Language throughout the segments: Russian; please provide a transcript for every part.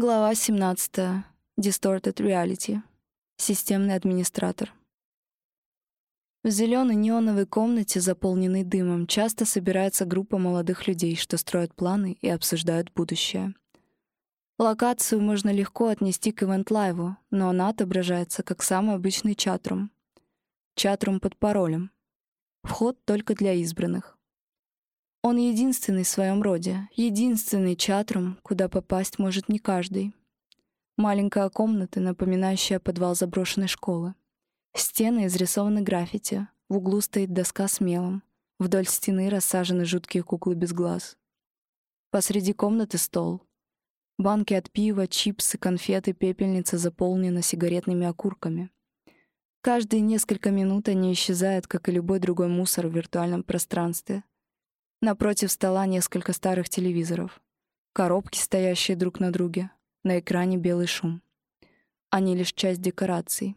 Глава 17. Distorted Reality. Системный администратор. В зеленой неоновой комнате, заполненной дымом, часто собирается группа молодых людей, что строят планы и обсуждают будущее. Локацию можно легко отнести к ивент-лайву, но она отображается как самый обычный чатрум. Чатрум под паролем. Вход только для избранных. Он единственный в своем роде, единственный чатрум, куда попасть может не каждый. Маленькая комната, напоминающая подвал заброшенной школы. Стены изрисованы граффити, в углу стоит доска с мелом, вдоль стены рассажены жуткие куклы без глаз. Посреди комнаты стол. Банки от пива, чипсы, конфеты, пепельница заполнена сигаретными окурками. Каждые несколько минут они исчезают, как и любой другой мусор в виртуальном пространстве — Напротив стола несколько старых телевизоров. Коробки, стоящие друг на друге. На экране белый шум. Они лишь часть декораций.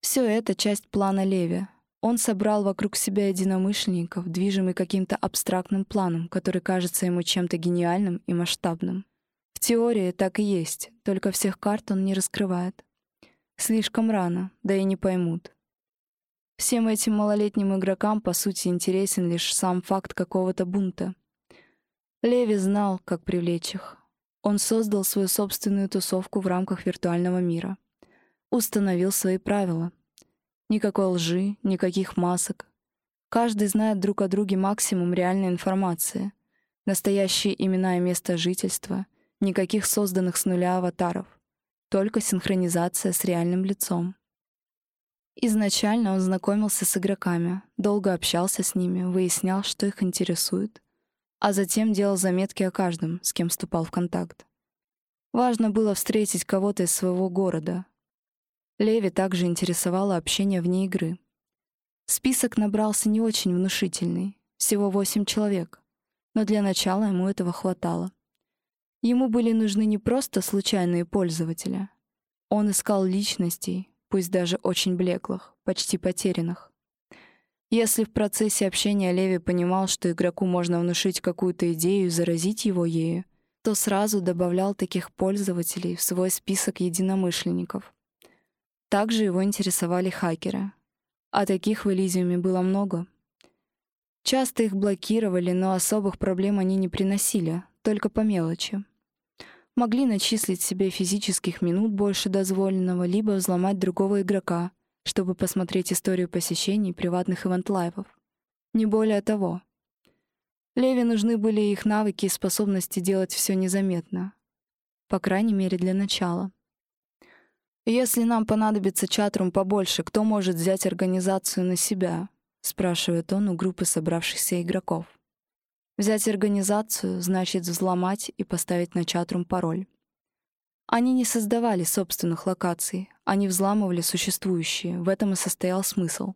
Все это часть плана Леви. Он собрал вокруг себя единомышленников, движимый каким-то абстрактным планом, который кажется ему чем-то гениальным и масштабным. В теории так и есть, только всех карт он не раскрывает. Слишком рано, да и не поймут. Всем этим малолетним игрокам, по сути, интересен лишь сам факт какого-то бунта. Леви знал, как привлечь их. Он создал свою собственную тусовку в рамках виртуального мира. Установил свои правила. Никакой лжи, никаких масок. Каждый знает друг о друге максимум реальной информации. Настоящие имена и место жительства. Никаких созданных с нуля аватаров. Только синхронизация с реальным лицом. Изначально он знакомился с игроками, долго общался с ними, выяснял, что их интересует, а затем делал заметки о каждом, с кем вступал в контакт. Важно было встретить кого-то из своего города. Леви также интересовало общение вне игры. Список набрался не очень внушительный, всего восемь человек, но для начала ему этого хватало. Ему были нужны не просто случайные пользователи. Он искал личностей, пусть даже очень блеклых, почти потерянных. Если в процессе общения Леви понимал, что игроку можно внушить какую-то идею и заразить его ею, то сразу добавлял таких пользователей в свой список единомышленников. Также его интересовали хакеры. А таких в Элизиуме было много. Часто их блокировали, но особых проблем они не приносили, только по мелочи могли начислить себе физических минут больше дозволенного, либо взломать другого игрока, чтобы посмотреть историю посещений приватных ивент-лайвов. Не более того. Леви нужны были их навыки и способности делать все незаметно. По крайней мере, для начала. «Если нам понадобится чатрум побольше, кто может взять организацию на себя?» — спрашивает он у группы собравшихся игроков. Взять организацию значит взломать и поставить на чатрум пароль. Они не создавали собственных локаций, они взламывали существующие, в этом и состоял смысл.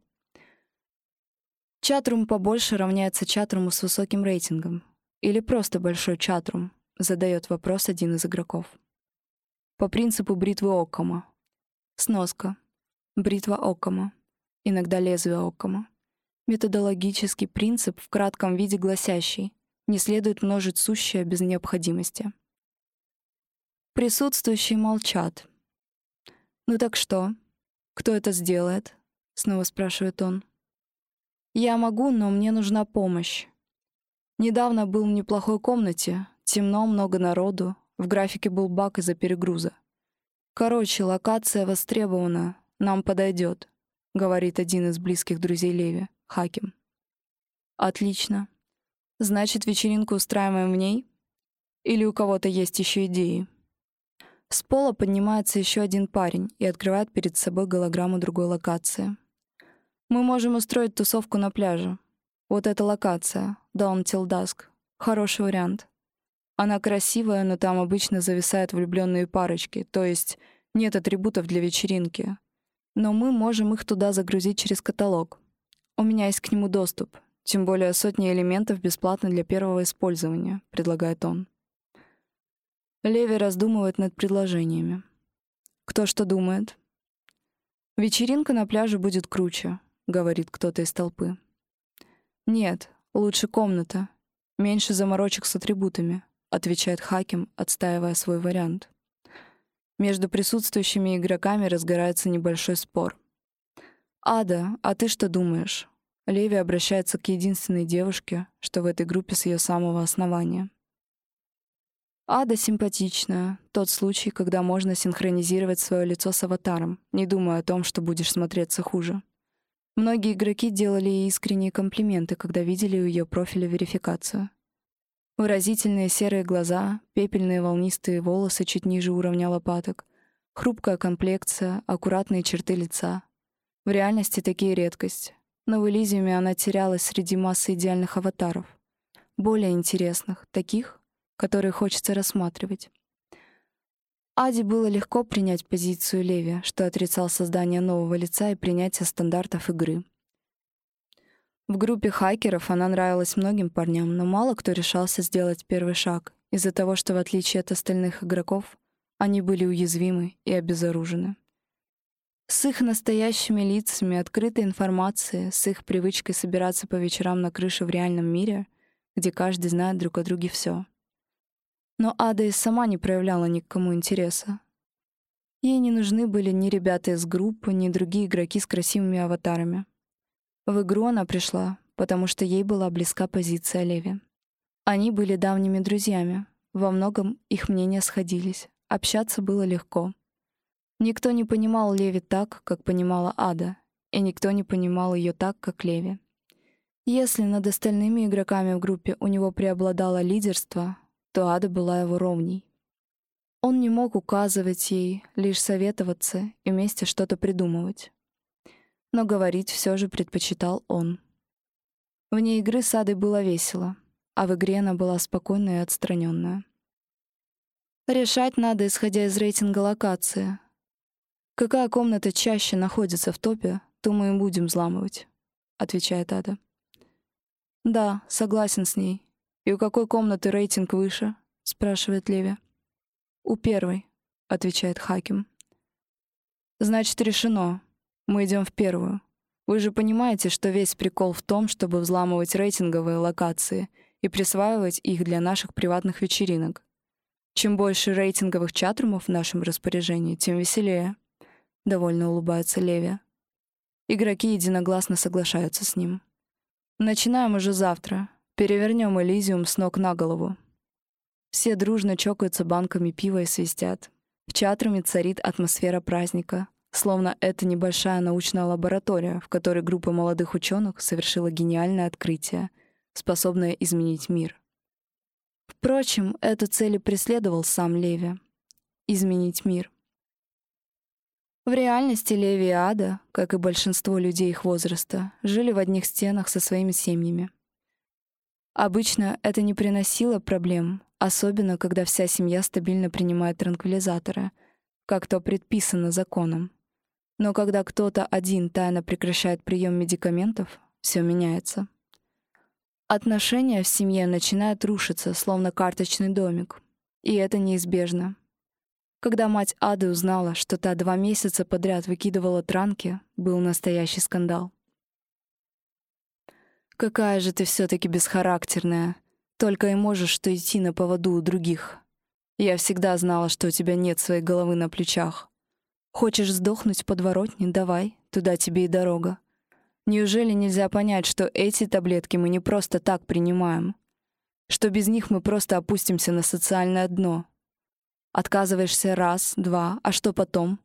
Чатрум побольше равняется чатруму с высоким рейтингом. Или просто большой чатрум, задает вопрос один из игроков. По принципу бритвы Оккама. Сноска. Бритва Оккама. Иногда лезвие Оккама. Методологический принцип в кратком виде гласящий «не следует множить сущее без необходимости». Присутствующие молчат. «Ну так что? Кто это сделает?» — снова спрашивает он. «Я могу, но мне нужна помощь. Недавно был в неплохой комнате, темно, много народу, в графике был баг из-за перегруза. Короче, локация востребована, нам подойдет», — говорит один из близких друзей Леви. Хаким. Отлично. Значит, вечеринку устраиваем в ней? Или у кого-то есть еще идеи? С пола поднимается еще один парень и открывает перед собой голограмму другой локации. Мы можем устроить тусовку на пляже. Вот эта локация, Dawn Till Dusk. Хороший вариант. Она красивая, но там обычно зависают влюбленные парочки, то есть нет атрибутов для вечеринки. Но мы можем их туда загрузить через каталог. У меня есть к нему доступ, тем более сотни элементов бесплатно для первого использования, предлагает он. Леви раздумывает над предложениями. Кто что думает? Вечеринка на пляже будет круче, говорит кто-то из толпы. Нет, лучше комната. Меньше заморочек с атрибутами, — отвечает Хаким, отстаивая свой вариант. Между присутствующими игроками разгорается небольшой спор. «Ада, а ты что думаешь?» Леви обращается к единственной девушке, что в этой группе с ее самого основания. Ада симпатичная. Тот случай, когда можно синхронизировать свое лицо с аватаром, не думая о том, что будешь смотреться хуже. Многие игроки делали ей искренние комплименты, когда видели у ее профиля верификацию. Выразительные серые глаза, пепельные волнистые волосы чуть ниже уровня лопаток, хрупкая комплекция, аккуратные черты лица. В реальности такие редкость. Но в Элизиуме она терялась среди массы идеальных аватаров. Более интересных, таких, которые хочется рассматривать. Аде было легко принять позицию Леви, что отрицал создание нового лица и принятие стандартов игры. В группе хакеров она нравилась многим парням, но мало кто решался сделать первый шаг, из-за того, что в отличие от остальных игроков, они были уязвимы и обезоружены. С их настоящими лицами, открытой информацией, с их привычкой собираться по вечерам на крыше в реальном мире, где каждый знает друг о друге все. Но Ада и сама не проявляла ни к кому интереса. Ей не нужны были ни ребята из группы, ни другие игроки с красивыми аватарами. В игру она пришла, потому что ей была близка позиция Леви. Они были давними друзьями, во многом их мнения сходились, общаться было легко. Никто не понимал Леви так, как понимала Ада, и никто не понимал ее так, как Леви. Если над остальными игроками в группе у него преобладало лидерство, то Ада была его ровней. Он не мог указывать ей, лишь советоваться и вместе что-то придумывать но говорить все же предпочитал он. Вне игры с Адой было весело, а в игре она была спокойная и отстраненная. Решать надо, исходя из рейтинга локации. Какая комната чаще находится в топе, то мы и будем взламывать, отвечает Ада. Да, согласен с ней. И у какой комнаты рейтинг выше? спрашивает Леви. У первой, отвечает Хаким. Значит, решено. Мы идем в первую. Вы же понимаете, что весь прикол в том, чтобы взламывать рейтинговые локации и присваивать их для наших приватных вечеринок. Чем больше рейтинговых чатрумов в нашем распоряжении, тем веселее. Довольно улыбается Леви. Игроки единогласно соглашаются с ним. Начинаем уже завтра. Перевернем Элизиум с ног на голову. Все дружно чокаются банками пива и свистят. В чатруме царит атмосфера праздника — Словно это небольшая научная лаборатория, в которой группа молодых ученых совершила гениальное открытие, способное изменить мир. Впрочем, эту цель и преследовал сам Леви — изменить мир. В реальности Леви и Ада, как и большинство людей их возраста, жили в одних стенах со своими семьями. Обычно это не приносило проблем, особенно когда вся семья стабильно принимает транквилизаторы, как то предписано законом. Но когда кто-то один тайно прекращает прием медикаментов, все меняется. Отношения в семье начинают рушиться, словно карточный домик. И это неизбежно. Когда мать Ады узнала, что та два месяца подряд выкидывала транки, был настоящий скандал. «Какая же ты все таки бесхарактерная. Только и можешь что идти на поводу у других. Я всегда знала, что у тебя нет своей головы на плечах. Хочешь сдохнуть в подворотне? Давай, туда тебе и дорога. Неужели нельзя понять, что эти таблетки мы не просто так принимаем? Что без них мы просто опустимся на социальное дно? Отказываешься раз, два, а что потом?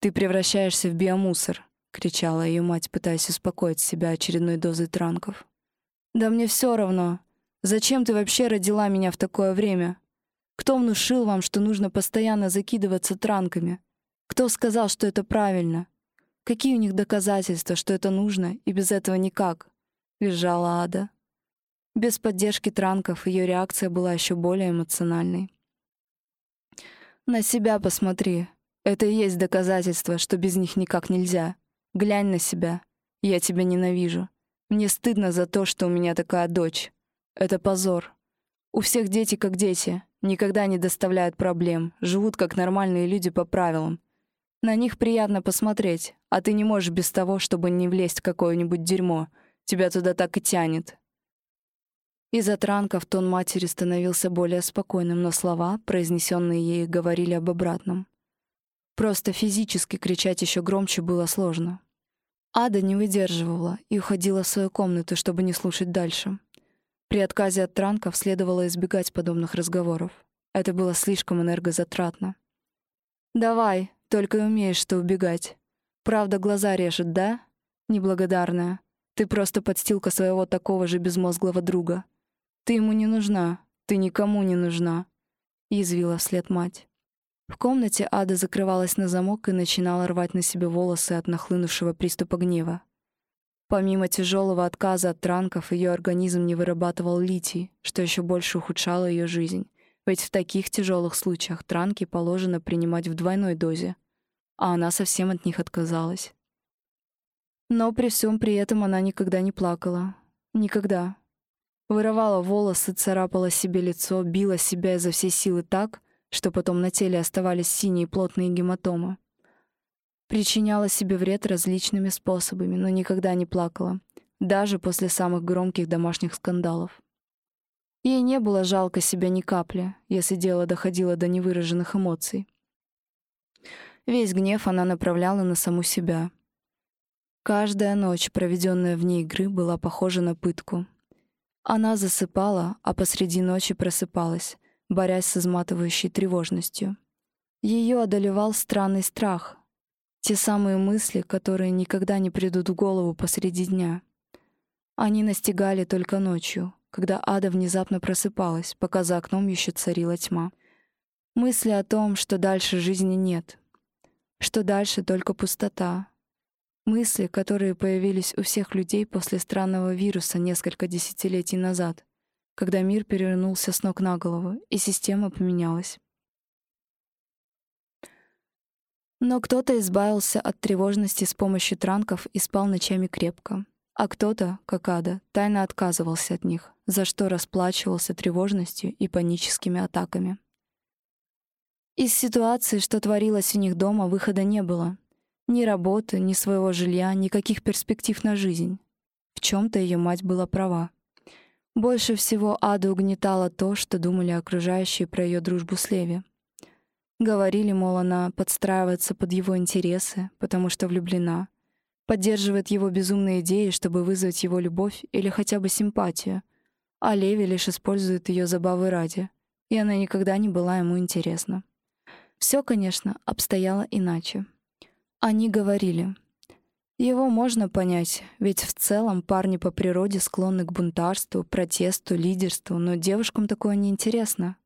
Ты превращаешься в биомусор, кричала ее мать, пытаясь успокоить себя очередной дозой транков. Да мне все равно. Зачем ты вообще родила меня в такое время? Кто внушил вам, что нужно постоянно закидываться транками? Кто сказал, что это правильно? Какие у них доказательства, что это нужно, и без этого никак? Визжала Ада. Без поддержки транков ее реакция была еще более эмоциональной. «На себя посмотри. Это и есть доказательство, что без них никак нельзя. Глянь на себя. Я тебя ненавижу. Мне стыдно за то, что у меня такая дочь. Это позор. У всех дети как дети, никогда не доставляют проблем, живут как нормальные люди по правилам. На них приятно посмотреть, а ты не можешь без того, чтобы не влезть в какое-нибудь дерьмо. Тебя туда так и тянет. Из-за транков тон матери становился более спокойным, но слова, произнесенные ей, говорили об обратном. Просто физически кричать еще громче было сложно. Ада не выдерживала и уходила в свою комнату, чтобы не слушать дальше. При отказе от транков следовало избегать подобных разговоров. Это было слишком энергозатратно. «Давай, только и умеешь что убегать. Правда, глаза режет, да? Неблагодарная. Ты просто подстилка своего такого же безмозглого друга. Ты ему не нужна, ты никому не нужна», — язвила вслед мать. В комнате Ада закрывалась на замок и начинала рвать на себе волосы от нахлынувшего приступа гнева. Помимо тяжелого отказа от транков, ее организм не вырабатывал литий, что еще больше ухудшало ее жизнь. Ведь в таких тяжелых случаях транки положено принимать в двойной дозе, а она совсем от них отказалась. Но при всем при этом она никогда не плакала. Никогда. Вырывала волосы, царапала себе лицо, била себя изо всей силы так, что потом на теле оставались синие плотные гематомы. Причиняла себе вред различными способами, но никогда не плакала, даже после самых громких домашних скандалов. Ей не было жалко себя ни капли, если дело доходило до невыраженных эмоций. Весь гнев она направляла на саму себя. Каждая ночь, проведенная вне игры, была похожа на пытку. Она засыпала, а посреди ночи просыпалась, борясь с изматывающей тревожностью. Ее одолевал странный страх, те самые мысли, которые никогда не придут в голову посреди дня. Они настигали только ночью, когда ада внезапно просыпалась, пока за окном еще царила тьма. Мысли о том, что дальше жизни нет, что дальше только пустота. Мысли, которые появились у всех людей после странного вируса несколько десятилетий назад, когда мир перевернулся с ног на голову, и система поменялась. Но кто-то избавился от тревожности с помощью транков и спал ночами крепко. А кто-то, как Ада, тайно отказывался от них, за что расплачивался тревожностью и паническими атаками. Из ситуации, что творилось у них дома, выхода не было. Ни работы, ни своего жилья, никаких перспектив на жизнь. В чем то ее мать была права. Больше всего Ада угнетала то, что думали окружающие про ее дружбу с Леви. Говорили, мол, она подстраивается под его интересы, потому что влюблена, поддерживает его безумные идеи, чтобы вызвать его любовь или хотя бы симпатию, а Леви лишь использует ее забавы ради, и она никогда не была ему интересна. Все, конечно, обстояло иначе. Они говорили. Его можно понять, ведь в целом парни по природе склонны к бунтарству, протесту, лидерству, но девушкам такое неинтересно.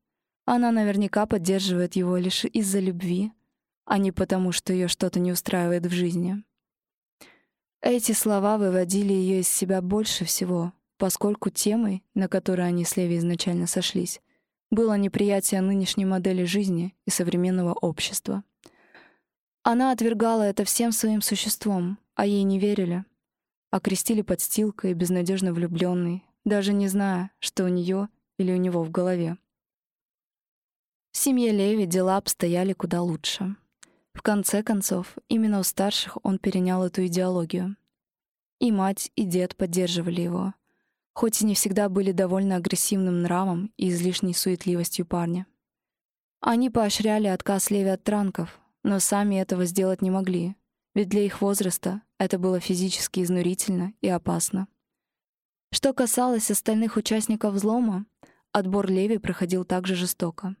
Она наверняка поддерживает его лишь из-за любви, а не потому, что ее что-то не устраивает в жизни. Эти слова выводили ее из себя больше всего, поскольку темой, на которой они с Леви изначально сошлись, было неприятие нынешней модели жизни и современного общества. Она отвергала это всем своим существом, а ей не верили. Окрестили подстилкой, безнадежно влюбленной, даже не зная, что у нее или у него в голове. В семье Леви дела обстояли куда лучше. В конце концов, именно у старших он перенял эту идеологию. И мать, и дед поддерживали его, хоть и не всегда были довольно агрессивным нравом и излишней суетливостью парня. Они поощряли отказ Леви от транков, но сами этого сделать не могли, ведь для их возраста это было физически изнурительно и опасно. Что касалось остальных участников взлома, отбор Леви проходил также жестоко.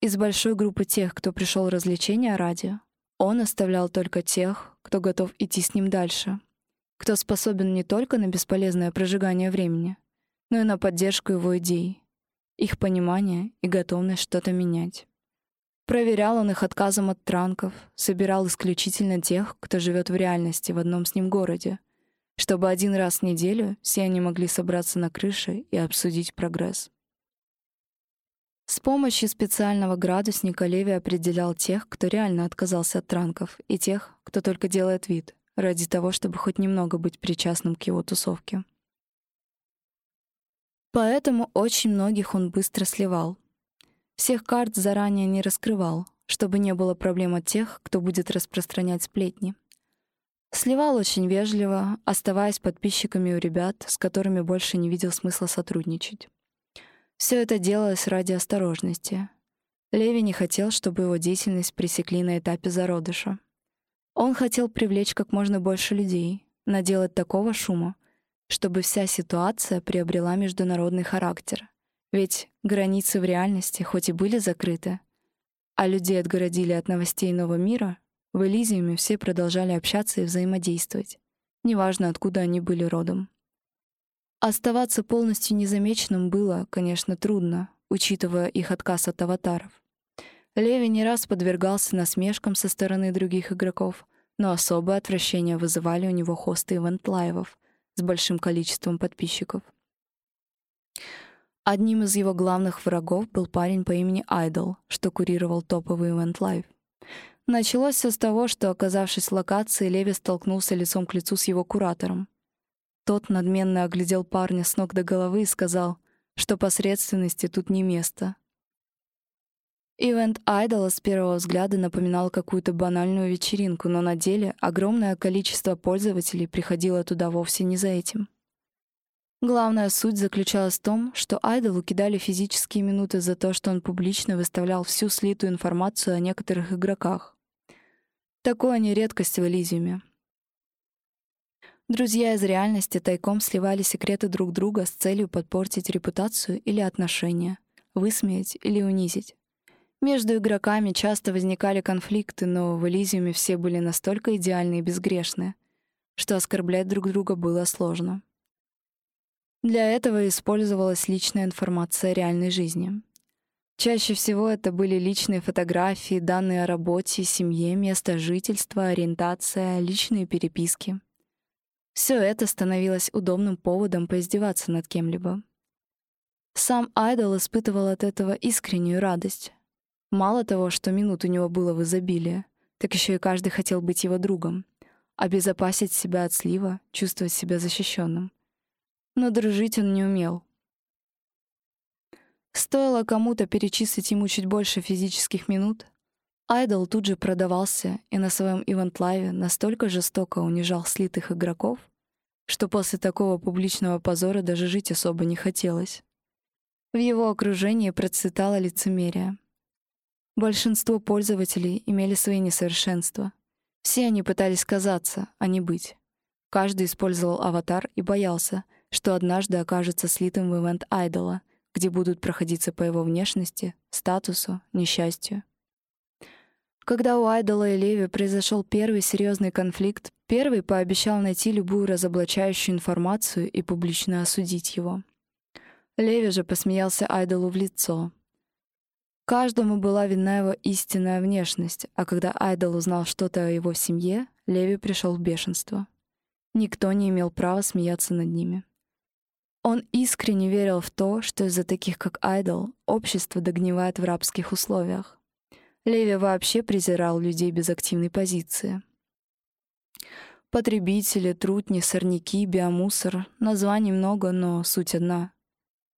Из большой группы тех, кто пришел развлечения ради, он оставлял только тех, кто готов идти с ним дальше, кто способен не только на бесполезное прожигание времени, но и на поддержку его идей, их понимание и готовность что-то менять. Проверял он их отказом от транков, собирал исключительно тех, кто живет в реальности в одном с ним городе, чтобы один раз в неделю все они могли собраться на крыше и обсудить прогресс. С помощью специального градусника Леви определял тех, кто реально отказался от транков, и тех, кто только делает вид, ради того, чтобы хоть немного быть причастным к его тусовке. Поэтому очень многих он быстро сливал. Всех карт заранее не раскрывал, чтобы не было проблем от тех, кто будет распространять сплетни. Сливал очень вежливо, оставаясь подписчиками у ребят, с которыми больше не видел смысла сотрудничать. Все это делалось ради осторожности. Леви не хотел, чтобы его деятельность пресекли на этапе зародыша. Он хотел привлечь как можно больше людей, наделать такого шума, чтобы вся ситуация приобрела международный характер. Ведь границы в реальности хоть и были закрыты, а людей отгородили от новостей нового мира, в Элизиуме все продолжали общаться и взаимодействовать, неважно, откуда они были родом. Оставаться полностью незамеченным было, конечно, трудно, учитывая их отказ от аватаров. Леви не раз подвергался насмешкам со стороны других игроков, но особое отвращение вызывали у него хосты ивент-лайвов с большим количеством подписчиков. Одним из его главных врагов был парень по имени Айдол, что курировал топовый ивент-лайв. Началось все с того, что, оказавшись в локации, Леви столкнулся лицом к лицу с его куратором. Тот надменно оглядел парня с ног до головы и сказал, что посредственности тут не место. Ивент Айдола с первого взгляда напоминал какую-то банальную вечеринку, но на деле огромное количество пользователей приходило туда вовсе не за этим. Главная суть заключалась в том, что Айдолу кидали физические минуты за то, что он публично выставлял всю слитую информацию о некоторых игроках. Такое не редкость в Элизиуме. Друзья из реальности тайком сливали секреты друг друга с целью подпортить репутацию или отношения, высмеять или унизить. Между игроками часто возникали конфликты, но в Элизиуме все были настолько идеальны и безгрешны, что оскорблять друг друга было сложно. Для этого использовалась личная информация реальной жизни. Чаще всего это были личные фотографии, данные о работе, семье, место жительства, ориентация, личные переписки. Все это становилось удобным поводом поиздеваться над кем-либо. Сам Айдол испытывал от этого искреннюю радость. Мало того, что минут у него было в изобилии, так еще и каждый хотел быть его другом, обезопасить себя от слива, чувствовать себя защищенным. Но дружить он не умел — Стоило кому-то перечислить ему чуть больше физических минут, Айдол тут же продавался и на своем ивент-лайве настолько жестоко унижал слитых игроков, что после такого публичного позора даже жить особо не хотелось. В его окружении процветало лицемерие. Большинство пользователей имели свои несовершенства. Все они пытались казаться, а не быть. Каждый использовал аватар и боялся, что однажды окажется слитым в ивент айдола, где будут проходиться по его внешности, статусу, несчастью. Когда у Айдола и Леви произошел первый серьезный конфликт, первый пообещал найти любую разоблачающую информацию и публично осудить его. Леви же посмеялся Айдолу в лицо. Каждому была видна его истинная внешность, а когда Айдол узнал что-то о его семье, Леви пришел в бешенство. Никто не имел права смеяться над ними. Он искренне верил в то, что из-за таких, как Айдол, общество догнивает в рабских условиях. Леви вообще презирал людей без активной позиции. Потребители, трутни, сорняки, биомусор — названий много, но суть одна.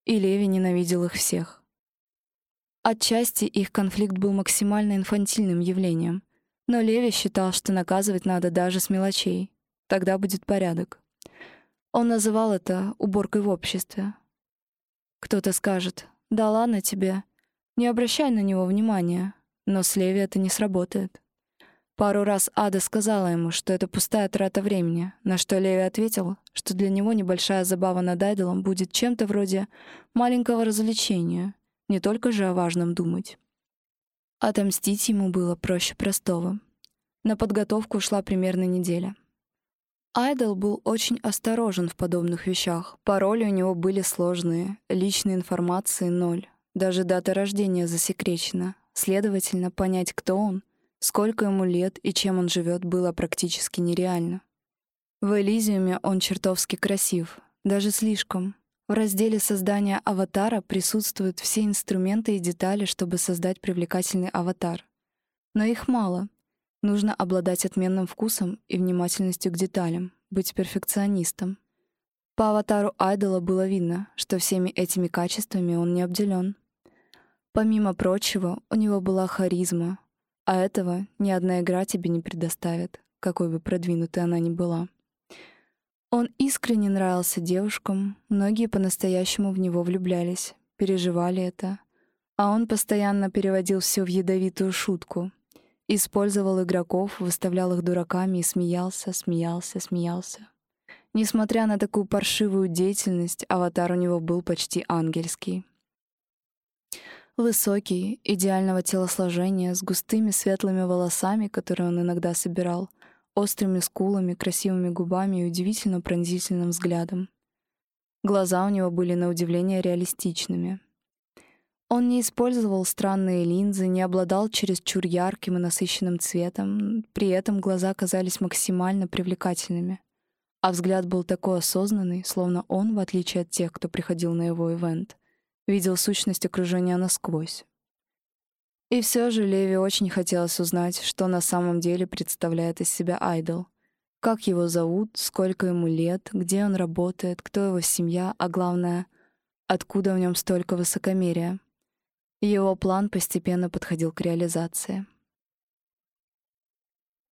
И Леви ненавидел их всех. Отчасти их конфликт был максимально инфантильным явлением, но Леви считал, что наказывать надо даже с мелочей. Тогда будет порядок. Он называл это уборкой в обществе. Кто-то скажет, да ладно тебе, не обращай на него внимания, но с Леви это не сработает. Пару раз Ада сказала ему, что это пустая трата времени, на что Леви ответил, что для него небольшая забава над Айдолом будет чем-то вроде маленького развлечения, не только же о важном думать. Отомстить ему было проще простого. На подготовку ушла примерно неделя. Айдол был очень осторожен в подобных вещах. Пароли у него были сложные, личной информации — ноль. Даже дата рождения засекречена. Следовательно, понять, кто он, сколько ему лет и чем он живет, было практически нереально. В Элизиуме он чертовски красив, даже слишком. В разделе создания аватара присутствуют все инструменты и детали, чтобы создать привлекательный аватар. Но их мало — Нужно обладать отменным вкусом и внимательностью к деталям, быть перфекционистом. По аватару Айдола было видно, что всеми этими качествами он не обделен. Помимо прочего, у него была харизма, а этого ни одна игра тебе не предоставит. какой бы продвинутой она ни была. Он искренне нравился девушкам, многие по-настоящему в него влюблялись, переживали это, а он постоянно переводил все в ядовитую шутку. Использовал игроков, выставлял их дураками и смеялся, смеялся, смеялся. Несмотря на такую паршивую деятельность, аватар у него был почти ангельский. Высокий, идеального телосложения, с густыми светлыми волосами, которые он иногда собирал, острыми скулами, красивыми губами и удивительно пронзительным взглядом. Глаза у него были на удивление реалистичными. Он не использовал странные линзы, не обладал чересчур ярким и насыщенным цветом, при этом глаза казались максимально привлекательными. А взгляд был такой осознанный, словно он, в отличие от тех, кто приходил на его ивент, видел сущность окружения насквозь. И все же Леви очень хотелось узнать, что на самом деле представляет из себя айдол. Как его зовут, сколько ему лет, где он работает, кто его семья, а главное, откуда в нем столько высокомерия. Его план постепенно подходил к реализации.